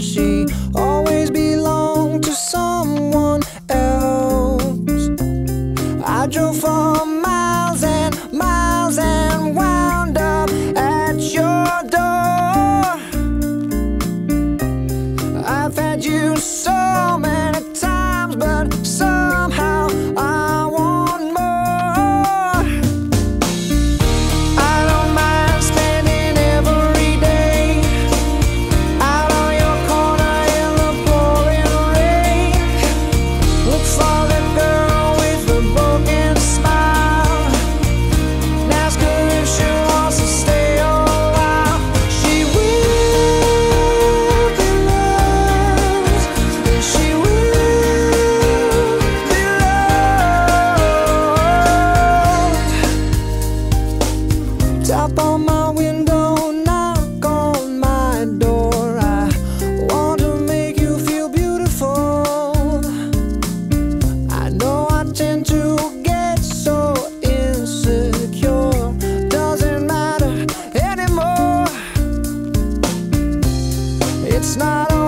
she always belonged to someone else. I drove for miles and miles and wound up at your door. I've had you so many. It's not